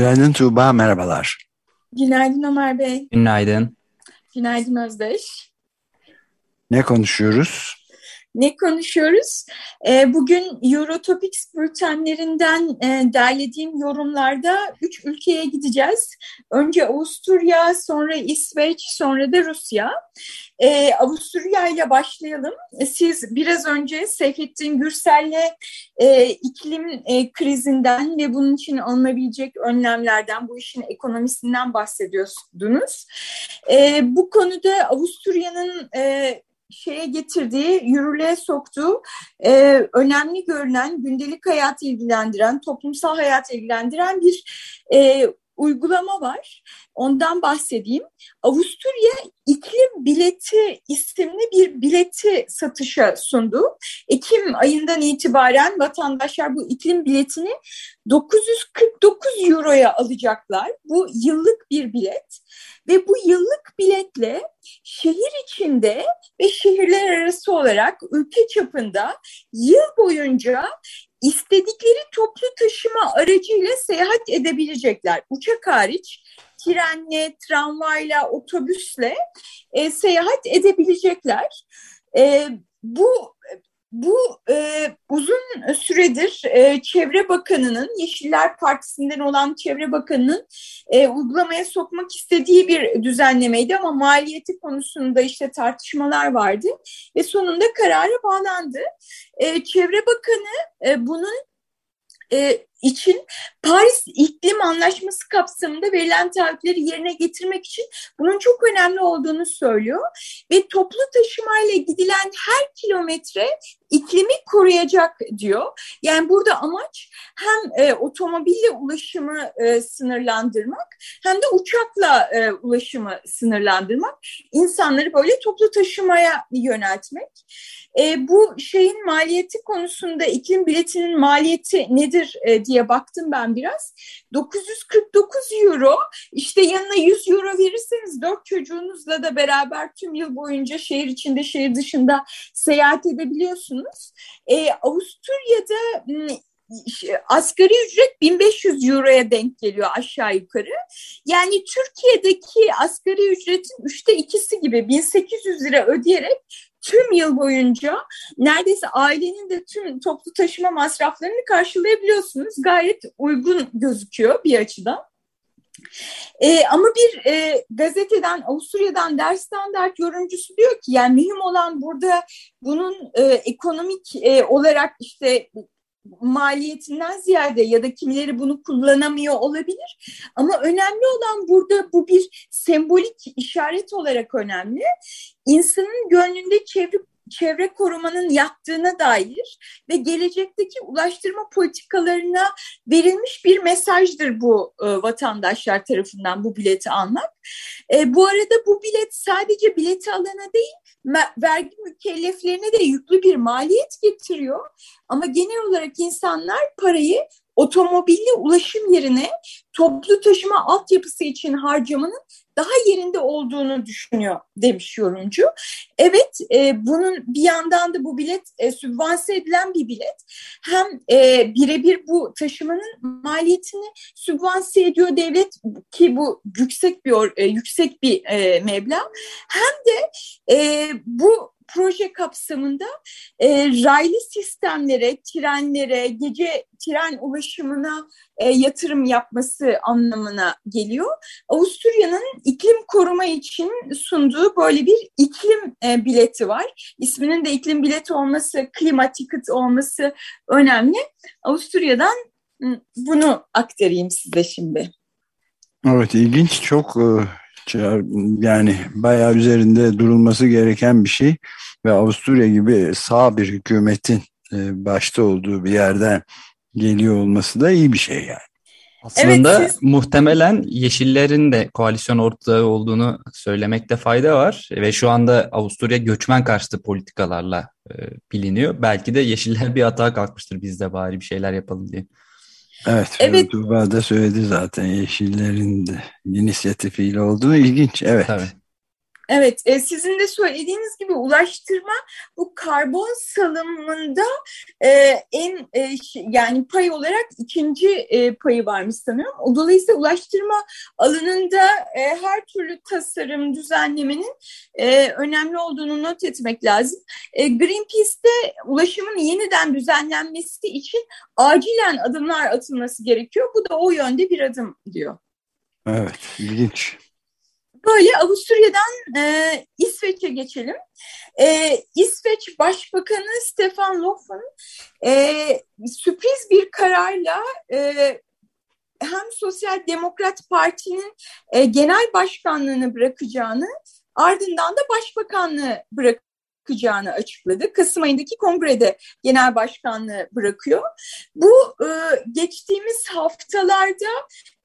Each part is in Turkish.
Günaydın Tuğba, merhabalar. Günaydın Ömer Bey. Günaydın. Günaydın Özdeş. Ne konuşuyoruz? Ne konuşuyoruz? Ee, bugün Eurotopics bültenlerinden e, derlediğim yorumlarda üç ülkeye gideceğiz. Önce Avusturya, sonra İsveç, sonra da Rusya. Ee, Avusturya ile başlayalım. Siz biraz önce Seyfettin Gürsel'le e, iklim e, krizinden ve bunun için alınabilecek önlemlerden, bu işin ekonomisinden bahsediyordunuz. E, bu konuda Avusturya'nın e, şeye getirdiği, yürürlüğe soktuğu e, önemli görülen, gündelik hayat ilgilendiren, toplumsal hayat ilgilendiren bir e, uygulama var. Ondan bahsedeyim. Avusturya iklim bileti isimli bir bileti satışa sundu. Ekim ayından itibaren vatandaşlar bu iklim biletini 949 euroya alacaklar. Bu yıllık bir bilet ve bu yıllık biletle şehir içinde ve şehirler arası olarak ülke çapında yıl boyunca istedikleri toplu taşıma aracıyla seyahat edebilecekler. Uçak hariç trenle, tramvayla, otobüsle e, seyahat edebilecekler. E, bu bu e, uzun süredir e, Çevre Bakanı'nın, Yeşiller Partisi'nden olan Çevre Bakanı'nın e, uygulamaya sokmak istediği bir düzenlemeydi ama maliyeti konusunda işte tartışmalar vardı ve sonunda karara bağlandı. E, Çevre Bakanı e, bunun e, için Paris İklim Anlaşması kapsamında verilen taahhütleri yerine getirmek için bunun çok önemli olduğunu söylüyor. Ve toplu taşımayla gidilen her kilometre iklimi koruyacak diyor. Yani burada amaç hem e, otomobille ulaşımı e, sınırlandırmak hem de uçakla e, ulaşımı sınırlandırmak. İnsanları böyle toplu taşımaya yöneltmek. E, bu şeyin maliyeti konusunda iklim biletinin maliyeti nedir e, diye baktım ben biraz. 949 euro işte yanına 100 euro verirseniz dört çocuğunuzla da beraber tüm yıl boyunca şehir içinde şehir dışında seyahat edebiliyorsunuz. E, Avusturya'da asgari ücret 1500 euroya denk geliyor aşağı yukarı. Yani Türkiye'deki asgari ücretin üçte ikisi gibi 1800 lira ödeyerek tüm yıl boyunca neredeyse ailenin de tüm toplu taşıma masraflarını karşılayabiliyorsunuz. Gayet uygun gözüküyor bir açıdan. Ee, ama bir e, gazeteden, Avusturya'dan Der Standart yorumcusu diyor ki yani mühim olan burada bunun e, ekonomik e, olarak işte maliyetinden ziyade ya da kimileri bunu kullanamıyor olabilir. Ama önemli olan burada bu bir sembolik işaret olarak önemli. İnsanın gönlünde çevre çevre korumanın yattığına dair ve gelecekteki ulaştırma politikalarına verilmiş bir mesajdır bu e, vatandaşlar tarafından bu bileti almak. E, bu arada bu bilet sadece bileti alana değil vergi mükelleflerine de yüklü bir maliyet getiriyor. Ama genel olarak insanlar parayı otomobilli ulaşım yerine toplu taşıma altyapısı için harcamanın daha yerinde olduğunu düşünüyor demiş yorumcu. Evet e, bunun bir yandan da bu bilet e, sübvanse edilen bir bilet. Hem e, birebir bu taşımanın maliyetini sübvanse ediyor devlet ki bu yüksek bir e, yüksek bir e, meblağ. Hem de e, bu proje kapsamında e, raylı sistemlere, trenlere, gece tren ulaşımına e, yatırım yapması anlamına geliyor. Avusturya'nın iklim koruma için sunduğu böyle bir iklim e, bileti var. İsminin de iklim bileti olması, klima ticket olması önemli. Avusturya'dan bunu aktarayım size şimdi. Evet ilginç çok yani bayağı üzerinde durulması gereken bir şey ve Avusturya gibi sağ bir hükümetin e, başta olduğu bir yerden geliyor olması da iyi bir şey yani. Aslında Evet, siz- muhtemelen Yeşillerin de koalisyon ortağı olduğunu söylemekte fayda var ve şu anda Avusturya göçmen karşıtı politikalarla e, biliniyor. Belki de Yeşiller bir hata kalkmıştır biz de bari bir şeyler yapalım diye. Evet, Evet. Tuğba da söyledi zaten Yeşillerin de inisiyatifiyle olduğunu ilginç. Evet. Tabii. Evet, e, sizin de söylediğiniz gibi ulaştırma bu karbon salımında e, en e, yani pay olarak ikinci e, payı varmış sanırım. Dolayısıyla ulaştırma alanında e, her türlü tasarım, düzenlemenin e, önemli olduğunu not etmek lazım. E, Greenpeace'te ulaşımın yeniden düzenlenmesi için acilen adımlar atılması gerekiyor. Bu da o yönde bir adım diyor. Evet, ilginç. Böyle Avusturya'dan e, İsveç'e geçelim. E, İsveç Başbakanı Stefan Löfven e, sürpriz bir kararla e, hem Sosyal Demokrat Parti'nin e, genel başkanlığını bırakacağını ardından da başbakanlığı bırakacağını açıkladı. Kasım ayındaki kongrede genel başkanlığı bırakıyor. Bu e, geçtiğimiz haftalarda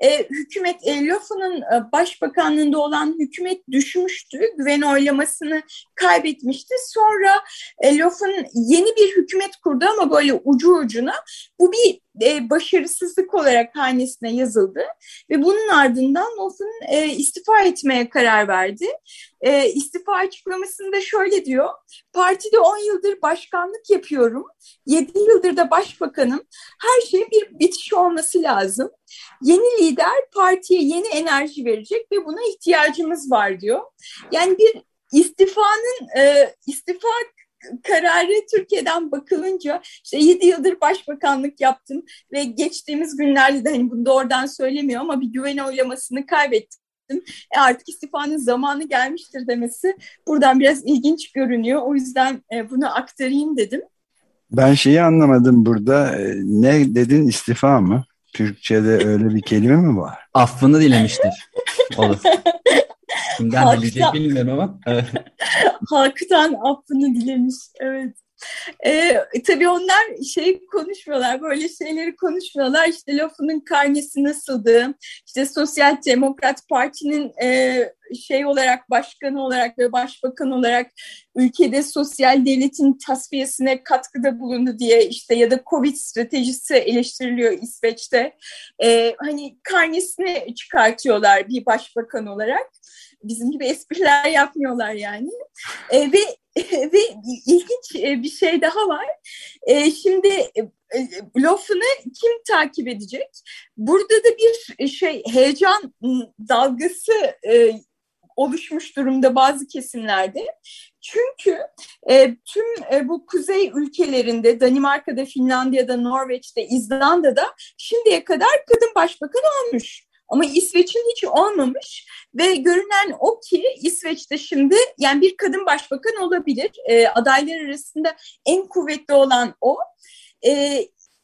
e, hükümet e, Löfven'ın e, başbakanlığında olan hükümet düşmüştü. Güven oylamasını kaybetmişti. Sonra e, yeni bir hükümet kurdu ama böyle ucu ucuna. Bu bir başarısızlık olarak hanesine yazıldı. Ve bunun ardından e, istifa etmeye karar verdi. E, istifa açıklamasında şöyle diyor. Partide 10 yıldır başkanlık yapıyorum. 7 yıldır da başbakanım. Her şeyin bir bitişi olması lazım. Yeni lider partiye yeni enerji verecek ve buna ihtiyacımız var diyor. Yani bir istifanın e, istifa kararı Türkiye'den bakılınca işte 7 yıldır başbakanlık yaptım ve geçtiğimiz günlerde de hani bunu doğrudan söylemiyor ama bir güven oylamasını kaybettim. E artık istifanın zamanı gelmiştir demesi buradan biraz ilginç görünüyor. O yüzden e, bunu aktarayım dedim. Ben şeyi anlamadım burada. E, Ne dedin istifa mı? Türkçe'de öyle bir kelime mi var? Affını dilemiştir. Olur. Kimden Halktan- dileyecek bilmiyorum ama. Evet. Halktan affını dilemiş. Evet. Ee, tabii onlar şey konuşmuyorlar, böyle şeyleri konuşmuyorlar. İşte lafının karnesi nasıldı? İşte Sosyal Demokrat Parti'nin e, şey olarak, başkanı olarak ve başbakan olarak ülkede sosyal devletin tasfiyesine katkıda bulundu diye işte ya da Covid stratejisi eleştiriliyor İsveç'te. Ee, hani karnesini çıkartıyorlar bir başbakan olarak. Bizim gibi espriler yapmıyorlar yani. Ee, ve ve ilginç e, bir şey daha var. E, şimdi e, e, Löfven'ı kim takip edecek? Burada da bir şey heyecan dalgası e, oluşmuş durumda bazı kesimlerde. Çünkü e, tüm e, bu kuzey ülkelerinde Danimarka'da, Finlandiya'da, Norveç'te, İzlanda'da şimdiye kadar kadın başbakan olmuş. Ama İsveç'in hiç olmamış ve görünen o ki İsveç'te şimdi yani bir kadın başbakan olabilir. E, adaylar arasında en kuvvetli olan o. E,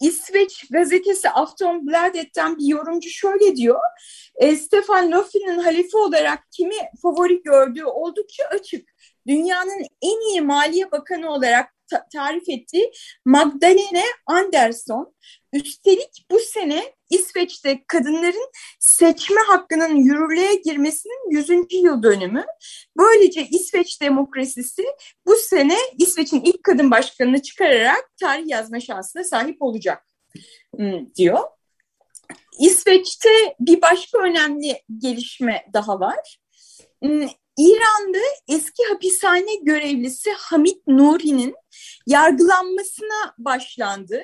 İsveç gazetesi Aftonbladet'ten bir yorumcu şöyle diyor. E, Stefan Löfven'in halife olarak kimi favori gördüğü oldukça açık. Dünyanın en iyi maliye bakanı olarak ta- tarif ettiği Magdalene Andersson. Üstelik bu sene İsveç'te kadınların seçme hakkının yürürlüğe girmesinin 100. yıl dönümü. Böylece İsveç demokrasisi bu sene İsveç'in ilk kadın başkanını çıkararak tarih yazma şansına sahip olacak hmm, diyor. İsveç'te bir başka önemli gelişme daha var. İran'da eski hapishane görevlisi Hamit Nuri'nin yargılanmasına başlandı.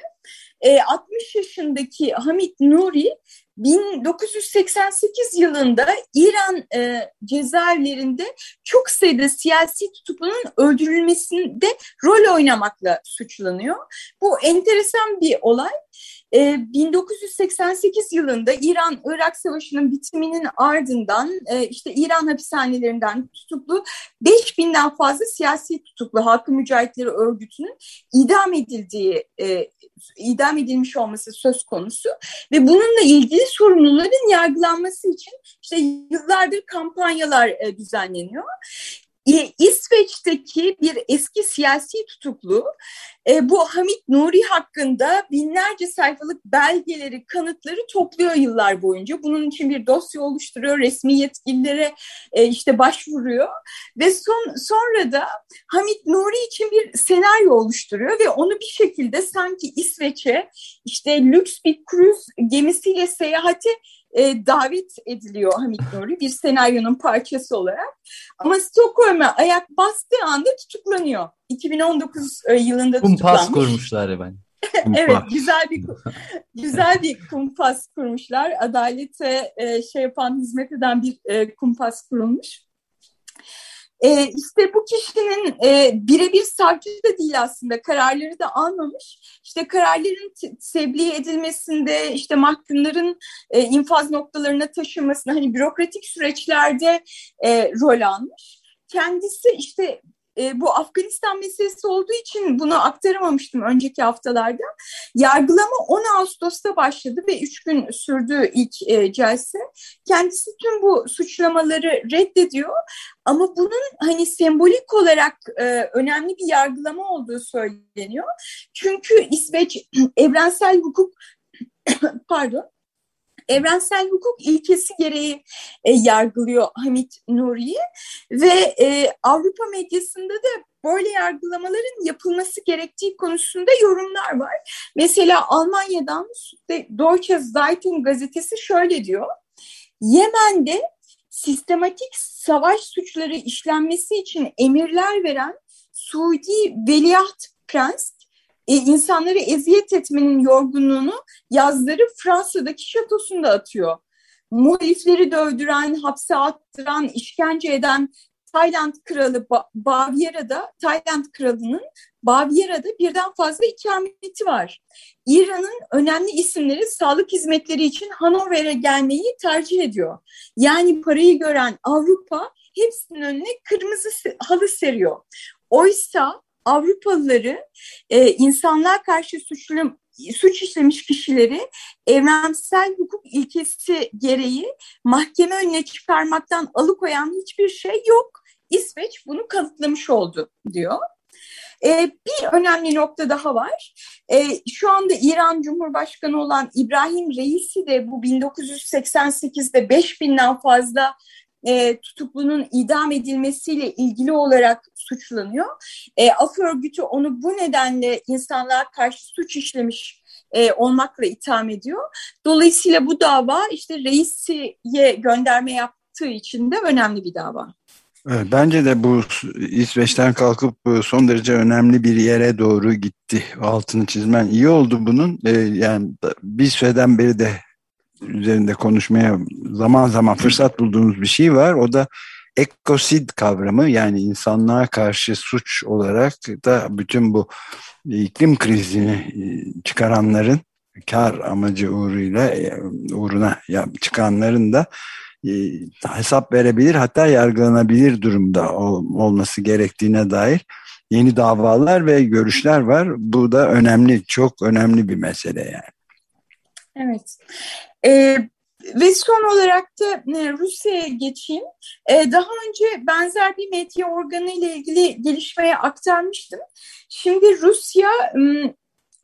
E, 60 yaşındaki Hamit Nuri 1988 yılında İran e, cezaevlerinde çok sayıda siyasi tutuklunun öldürülmesinde rol oynamakla suçlanıyor. Bu enteresan bir olay. E, 1988 yılında İran-Irak Savaşı'nın bitiminin ardından e, işte İran hapishanelerinden tutuklu 5000'den fazla siyasi tutuklu Halkı Mücahitleri Örgütü'nün idam edildiği, e, idam edilmiş olması söz konusu ve bununla ilgili sorumluların yargılanması için işte yıllardır kampanyalar e, düzenleniyor. İsveç'teki bir eski siyasi tutuklu e, bu Hamit Nuri hakkında binlerce sayfalık belgeleri, kanıtları topluyor yıllar boyunca. Bunun için bir dosya oluşturuyor, resmi yetkililere e, işte başvuruyor ve son sonra da Hamit Nuri için bir senaryo oluşturuyor ve onu bir şekilde sanki İsveç'e işte lüks bir kruz gemisiyle seyahate e, davet ediliyor Hamit Nuri bir senaryonun parçası olarak. Ama Stockholm'a ayak bastığı anda tutuklanıyor. 2019 e, yılında kumpas tutuklanmış. Kumpas kurmuşlar ben. evet güzel bir güzel bir kumpas kurmuşlar. Adalete e, şey yapan hizmet eden bir e, kumpas kurulmuş. E, işte bu kişinin e, birebir savcı da değil aslında kararları da almamış. İşte kararların tebliğ edilmesinde işte mahkumların e, infaz noktalarına taşınmasında hani bürokratik süreçlerde e, rol almış. Kendisi işte e, bu Afganistan meselesi olduğu için bunu aktaramamıştım önceki haftalarda. Yargılama 10 Ağustos'ta başladı ve 3 gün sürdü ilk e, celse. Kendisi tüm bu suçlamaları reddediyor ama bunun hani sembolik olarak e, önemli bir yargılama olduğu söyleniyor. Çünkü İsveç evrensel hukuk pardon evrensel hukuk ilkesi gereği e, yargılıyor Hamit Nuri'yi ve e, Avrupa medyasında da böyle yargılamaların yapılması gerektiği konusunda yorumlar var. Mesela Almanya'dan Deutsche Zeitung gazetesi şöyle diyor. Yemen'de sistematik savaş suçları işlenmesi için emirler veren Suudi Veliaht Prens e, insanları eziyet etmenin yorgunluğunu yazları Fransa'daki şatosunda atıyor. Muhalifleri dövdüren, hapse attıran, işkence eden Tayland kralı ba Bavyera'da, Tayland kralının Bavyera'da birden fazla ikameti var. İran'ın önemli isimleri sağlık hizmetleri için Hanover'e gelmeyi tercih ediyor. Yani parayı gören Avrupa hepsinin önüne kırmızı halı seriyor. Oysa Avrupalıları e, insanlığa karşı suçlu, suç işlemiş kişileri evrensel hukuk ilkesi gereği mahkeme önüne çıkarmaktan alıkoyan hiçbir şey yok. İsveç bunu kanıtlamış oldu diyor. Ee, bir önemli nokta daha var. Ee, şu anda İran Cumhurbaşkanı olan İbrahim Reisi de bu 1988'de 5000'den fazla e, tutuklunun idam edilmesiyle ilgili olarak suçlanıyor. E, Af örgütü onu bu nedenle insanlığa karşı suç işlemiş e, olmakla itham ediyor. Dolayısıyla bu dava işte reisiye gönderme yaptığı için de önemli bir dava. bence de bu İsveç'ten kalkıp son derece önemli bir yere doğru gitti. Altını çizmen iyi oldu bunun. E, yani bir süreden beri de üzerinde konuşmaya zaman zaman fırsat bulduğumuz bir şey var. O da ekosid kavramı yani insanlığa karşı suç olarak da bütün bu iklim krizini e, çıkaranların kar amacı uğruyla e, uğruna çıkanların da e, hesap verebilir hatta yargılanabilir durumda olması gerektiğine dair yeni davalar ve görüşler var. Bu da önemli, çok önemli bir mesele yani. Evet. E, ve son olarak da e, Rusya'ya geçeyim. E, daha önce benzer bir medya organı ile ilgili gelişmeye aktarmıştım. Şimdi Rusya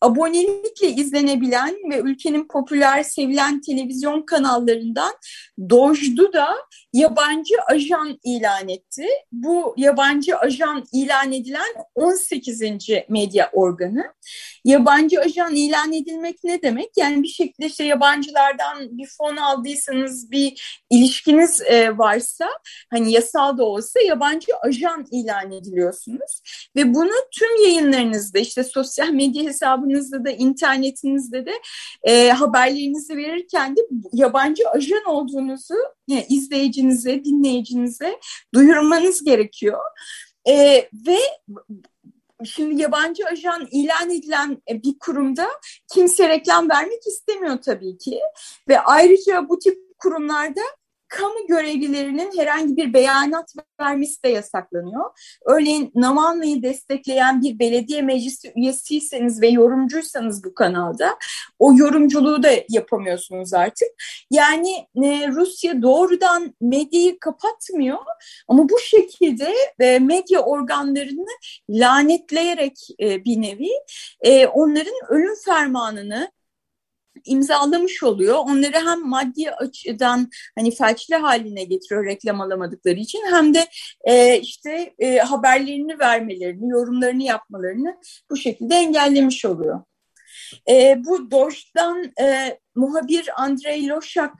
abonelikle izlenebilen ve ülkenin popüler sevilen televizyon kanallarından Dojdu da yabancı ajan ilan etti. Bu yabancı ajan ilan edilen 18. medya organı. Yabancı ajan ilan edilmek ne demek? Yani bir şekilde işte yabancılardan bir fon aldıysanız bir ilişkiniz e, varsa hani yasal da olsa yabancı ajan ilan ediliyorsunuz. Ve bunu tüm yayınlarınızda işte sosyal medya hesabınızda da internetinizde de e, haberlerinizi verirken de yabancı ajan olduğunuzu yani izleyicinize, dinleyicinize duyurmanız gerekiyor. E, ve şimdi yabancı ajan ilan edilen e, bir kurumda kimse reklam vermek istemiyor tabii ki. Ve ayrıca bu tip kurumlarda kamu görevlilerinin herhangi bir beyanat vermesi de yasaklanıyor. Örneğin Navalny'yi destekleyen bir belediye meclisi üyesiyseniz ve yorumcuysanız bu kanalda o yorumculuğu da yapamıyorsunuz artık. Yani e, Rusya doğrudan medyayı kapatmıyor ama bu şekilde e, medya organlarını lanetleyerek e, bir nevi e, onların ölüm fermanını imzalamış oluyor. Onları hem maddi açıdan hani felçli haline getiriyor reklam alamadıkları için hem de e, işte e, haberlerini vermelerini, yorumlarını yapmalarını bu şekilde engellemiş oluyor. E, bu Doş'tan e, muhabir Andrei Loşak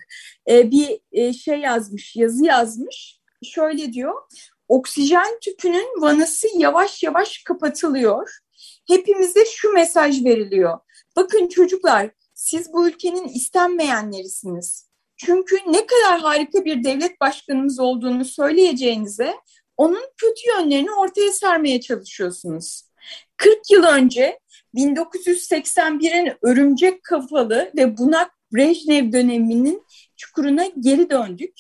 e, bir e, şey yazmış, yazı yazmış. Şöyle diyor, oksijen tüpünün vanası yavaş yavaş kapatılıyor. Hepimize şu mesaj veriliyor. Bakın çocuklar siz bu ülkenin istenmeyenlerisiniz. Çünkü ne kadar harika bir devlet başkanımız olduğunu söyleyeceğinize onun kötü yönlerini ortaya sermeye çalışıyorsunuz. 40 yıl önce 1981'in örümcek kafalı ve bunak Brejnev döneminin çukuruna geri döndük.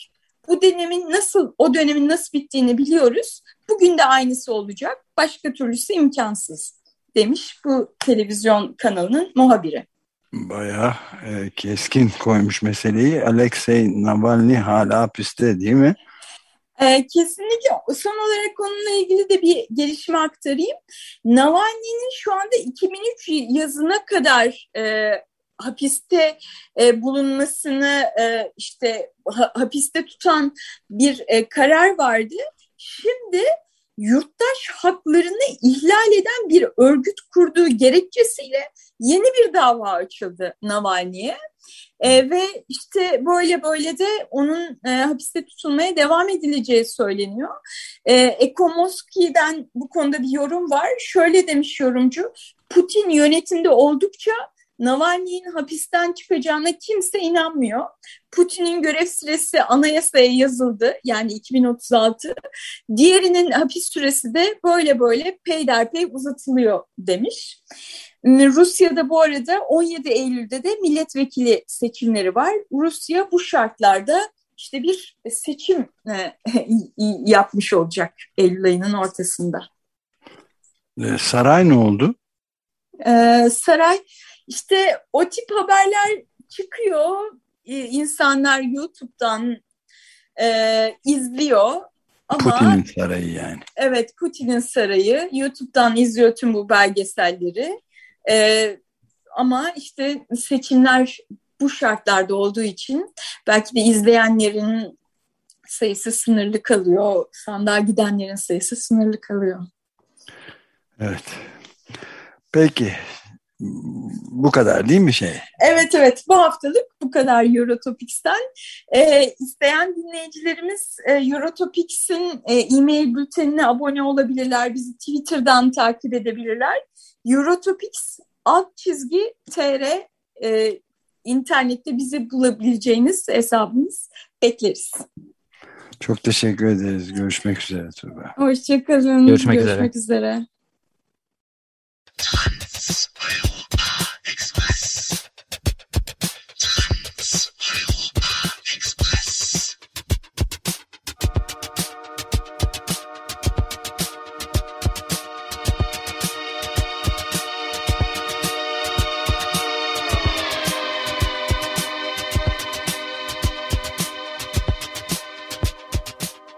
Bu dönemin nasıl, o dönemin nasıl bittiğini biliyoruz. Bugün de aynısı olacak. Başka türlüsü imkansız demiş bu televizyon kanalının muhabiri. Bayağı e, keskin koymuş meseleyi. Alexei Navalny hala hapiste değil mi? E, kesinlikle son olarak onunla ilgili de bir gelişme aktarayım. Navalny'nin şu anda 2003 yazına kadar e, hapiste e, bulunmasını e, işte ha, hapiste tutan bir e, karar vardı. Şimdi yurttaş haklarını ihlal eden bir örgüt kurduğu gerekçesiyle yeni bir dava açıldı Navalny'e. E, ve işte böyle böyle de onun e, hapiste tutulmaya devam edileceği söyleniyor. E, Ekomoski'den bu konuda bir yorum var. Şöyle demiş yorumcu, Putin yönetimde oldukça Navalny'nin hapisten çıkacağına kimse inanmıyor. Putin'in görev süresi anayasaya yazıldı yani 2036. Diğerinin hapis süresi de böyle böyle peyderpey uzatılıyor demiş. Rusya'da bu arada 17 Eylül'de de milletvekili seçimleri var. Rusya bu şartlarda işte bir seçim e, yapmış olacak Eylül ayının ortasında. E, saray ne oldu? Ee, saray işte o tip haberler çıkıyor. Ee, insanlar YouTube'dan e, izliyor. Ama, Putin'in sarayı yani. Evet Putin'in sarayı. YouTube'dan izliyor tüm bu belgeselleri. Ee, ama işte seçimler bu şartlarda olduğu için belki de izleyenlerin sayısı sınırlı kalıyor. Sandığa gidenlerin sayısı sınırlı kalıyor. Evet. Peki bu kadar değil mi şey? Evet evet bu haftalık bu kadar Eurotopics'ten. Ee, isteyen dinleyicilerimiz e, Eurotopics'in e, e-mail bültenine abone olabilirler. Bizi Twitter'dan takip edebilirler. Eurotopics alt çizgi tr e, internette bizi bulabileceğiniz hesabımız bekleriz. Çok teşekkür ederiz. Görüşmek üzere Tuğba. Hoşçakalın. Görüşmek, Görüşmek üzere. üzere.